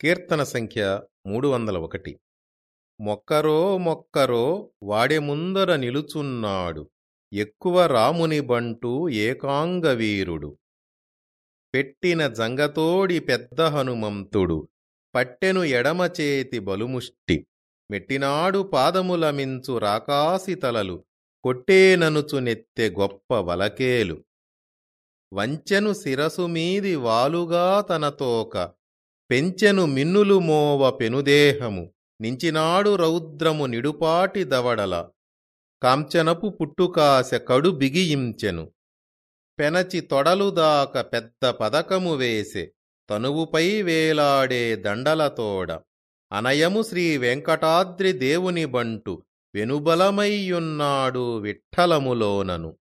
కీర్తన సంఖ్య మూడు వందల ఒకటి మొక్కరో మొక్కరో వాడే ముందర నిలుచున్నాడు. ఎక్కువ రాముని బంటూ ఏకాంగవీరుడు పెట్టిన జంగతోడి పెద్ద హనుమంతుడు. పట్టెను ఎడమచేతి బలుముష్టి. మెట్టినాడు పాదములమించు రాకాసి తలలు. కొట్టేననుచు నెత్తె గొప్ప వలకేలు. వంచెను శిరసుమీది వాలుగా తన తోక. పెంచెను మిన్నులు మోవ పెనుదేహము నించినాడు రౌద్రము నిడుపాటి దవడల. కాంచనపు పుట్టుకాశ కడు బిగియించెను. పెనచి తొడలుదాక పెద్ద పదకము వేసె తనువుపై వేలాడే దండలతోడ అనయము శ్రీ వెంకటాద్రి దేవుని బంటు వెనుబలమయ్యున్నాడు విఠలములోనను.